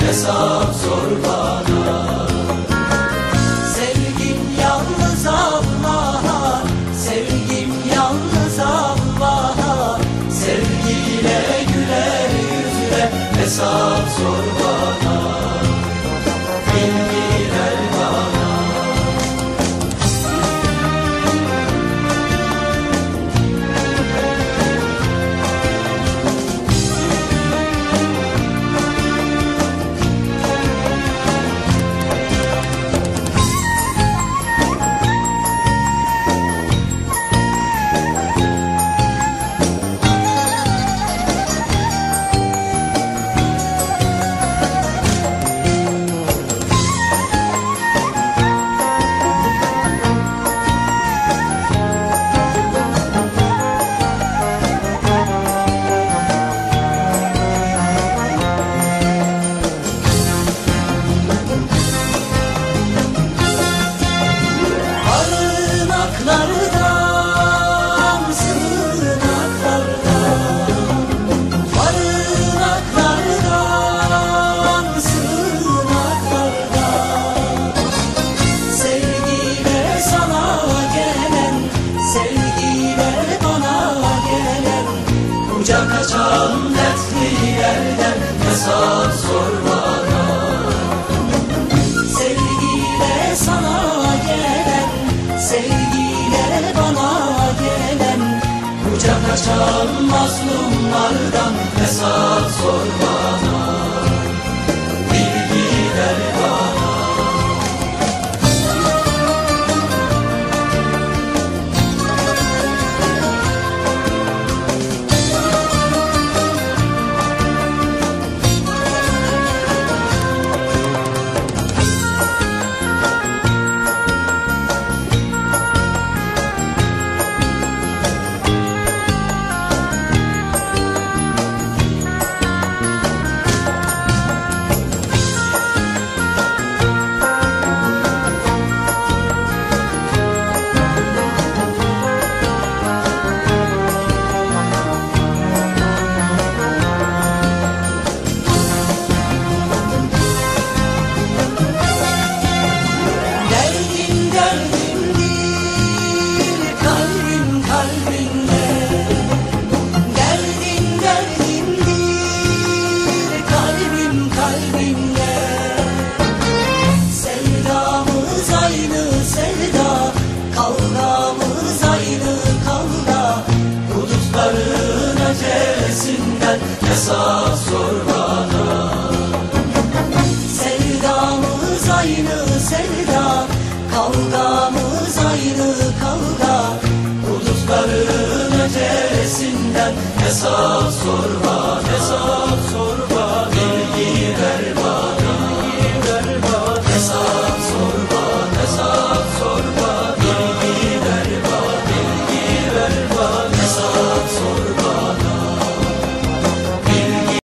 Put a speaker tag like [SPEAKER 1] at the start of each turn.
[SPEAKER 1] hesap sor bana. Sevgim yalnız Allah'a Sevgim yalnız Allah'a. Sevgiyle güler yüzle hesap sor bana Kucak açan mazlumlardan hesap sor bana Sevdamız aynı sevda Kavgamız aynı kavga. Bulutların ötesinden hesap sor bana. Aynı sevda Kavgamız aynı kavga. Bulutların ötesinden Hesap sorma hesap